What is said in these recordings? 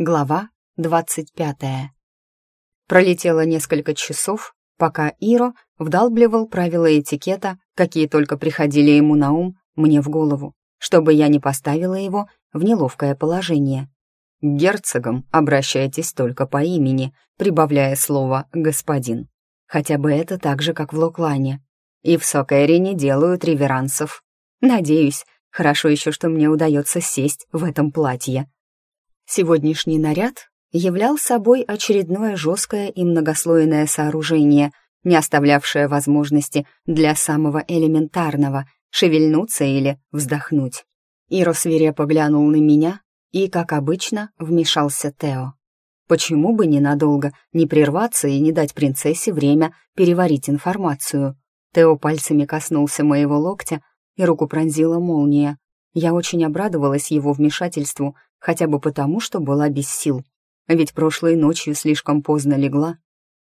Глава двадцать пятая. Пролетело несколько часов, пока Иро вдалбливал правила этикета, какие только приходили ему на ум, мне в голову, чтобы я не поставила его в неловкое положение. К герцогам обращайтесь только по имени, прибавляя слово «господин». Хотя бы это так же, как в Локлане. И в Сокэре не делают реверансов. Надеюсь, хорошо еще, что мне удается сесть в этом платье. Сегодняшний наряд являл собой очередное жесткое и многослойное сооружение, не оставлявшее возможности для самого элементарного — шевельнуться или вздохнуть. Иро свирепо глянул на меня, и, как обычно, вмешался Тео. Почему бы ненадолго не прерваться и не дать принцессе время переварить информацию? Тео пальцами коснулся моего локтя, и руку пронзила молния. Я очень обрадовалась его вмешательству, хотя бы потому, что была без сил. Ведь прошлой ночью слишком поздно легла.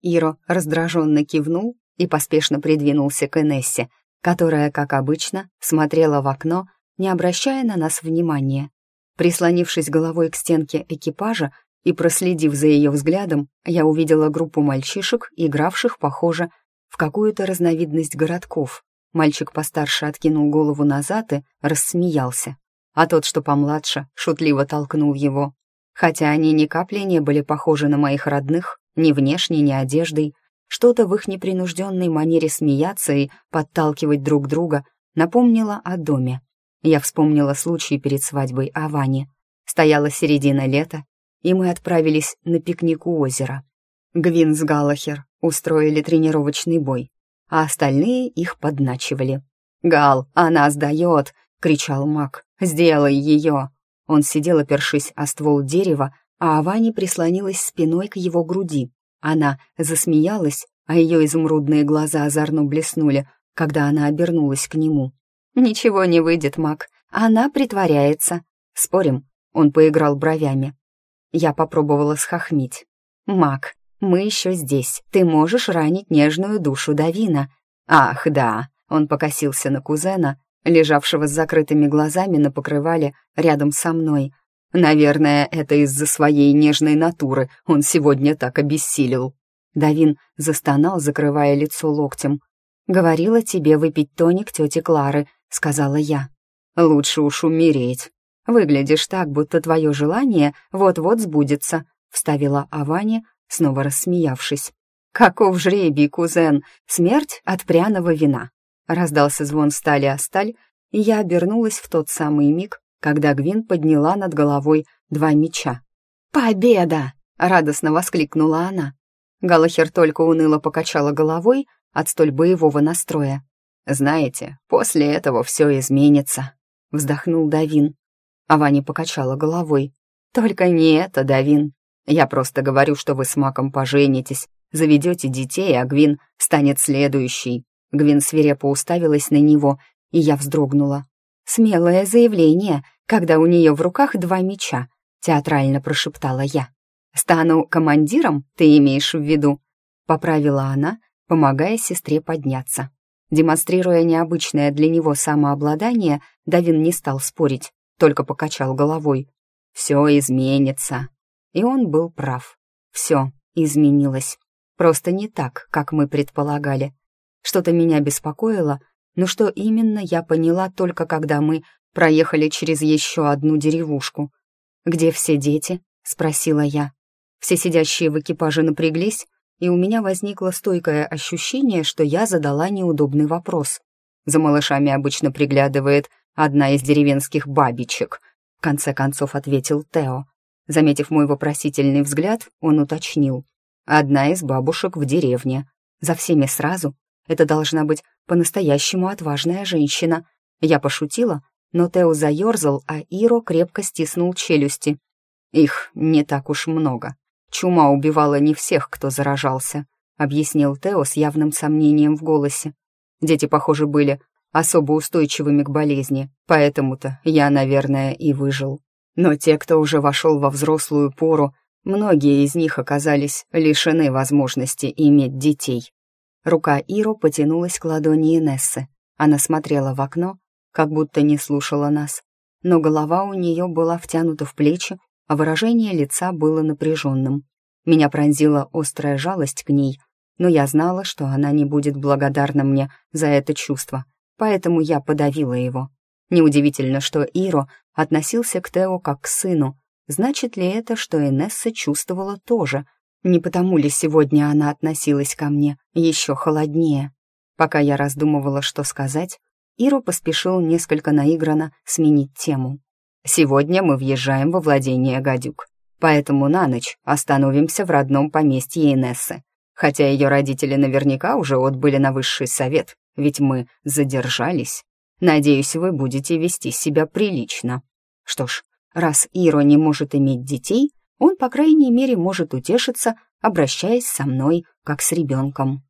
Иро раздраженно кивнул и поспешно придвинулся к Энессе, которая, как обычно, смотрела в окно, не обращая на нас внимания. Прислонившись головой к стенке экипажа и проследив за ее взглядом, я увидела группу мальчишек, игравших, похоже, в какую-то разновидность городков. Мальчик постарше откинул голову назад и рассмеялся а тот, что помладше, шутливо толкнул его. Хотя они ни капли не были похожи на моих родных, ни внешне, ни одеждой, что-то в их непринужденной манере смеяться и подталкивать друг друга напомнило о доме. Я вспомнила случай перед свадьбой Авани. Стояла середина лета, и мы отправились на пикник у озера. Гвин с Галахер устроили тренировочный бой, а остальные их подначивали. «Гал, она сдает!» — кричал маг. «Сделай ее!» Он сидел, опершись о ствол дерева, а Авани прислонилась спиной к его груди. Она засмеялась, а ее изумрудные глаза озорно блеснули, когда она обернулась к нему. «Ничего не выйдет, Мак. Она притворяется. Спорим?» Он поиграл бровями. Я попробовала схохмить. «Мак, мы еще здесь. Ты можешь ранить нежную душу Давина». «Ах, да!» Он покосился на кузена, лежавшего с закрытыми глазами на покрывале рядом со мной. Наверное, это из-за своей нежной натуры он сегодня так обессилел. Давин застонал, закрывая лицо локтем. «Говорила тебе выпить тоник тети Клары», — сказала я. «Лучше уж умереть. Выглядишь так, будто твое желание вот-вот сбудется», — вставила Авани, снова рассмеявшись. «Каков жребий, кузен! Смерть от пряного вина. Раздался звон стали о сталь, и я обернулась в тот самый миг, когда Гвин подняла над головой два меча. «Победа!» — радостно воскликнула она. Галахер только уныло покачала головой от столь боевого настроя. «Знаете, после этого все изменится», — вздохнул Давин. А Ваня покачала головой. «Только не это, Давин. Я просто говорю, что вы с Маком поженитесь, заведете детей, а Гвин станет следующей. Гвин свирепо уставилась на него, и я вздрогнула. «Смелое заявление, когда у нее в руках два меча», — театрально прошептала я. «Стану командиром, ты имеешь в виду?» — поправила она, помогая сестре подняться. Демонстрируя необычное для него самообладание, Давин не стал спорить, только покачал головой. «Все изменится». И он был прав. Все изменилось. Просто не так, как мы предполагали. Что-то меня беспокоило, но что именно, я поняла только когда мы проехали через еще одну деревушку. «Где все дети?» — спросила я. Все сидящие в экипаже напряглись, и у меня возникло стойкое ощущение, что я задала неудобный вопрос. За малышами обычно приглядывает одна из деревенских бабичек, в конце концов ответил Тео. Заметив мой вопросительный взгляд, он уточнил. «Одна из бабушек в деревне. За всеми сразу это должна быть по-настоящему отважная женщина. Я пошутила, но Тео заерзал, а Иро крепко стиснул челюсти. Их не так уж много. Чума убивала не всех, кто заражался, объяснил Тео с явным сомнением в голосе. Дети, похоже, были особо устойчивыми к болезни, поэтому-то я, наверное, и выжил. Но те, кто уже вошел во взрослую пору, многие из них оказались лишены возможности иметь детей. Рука Иро потянулась к ладони Инессы. Она смотрела в окно, как будто не слушала нас. Но голова у нее была втянута в плечи, а выражение лица было напряженным. Меня пронзила острая жалость к ней, но я знала, что она не будет благодарна мне за это чувство, поэтому я подавила его. Неудивительно, что Иро относился к Тео как к сыну. Значит ли это, что Инесса чувствовала тоже? Не потому ли сегодня она относилась ко мне еще холоднее? Пока я раздумывала, что сказать, Иро поспешил несколько наигранно сменить тему. «Сегодня мы въезжаем во владение гадюк, поэтому на ночь остановимся в родном поместье Инессы. Хотя ее родители наверняка уже отбыли на высший совет, ведь мы задержались. Надеюсь, вы будете вести себя прилично. Что ж, раз Иро не может иметь детей, он, по крайней мере, может утешиться, обращаясь со мной, как с ребенком.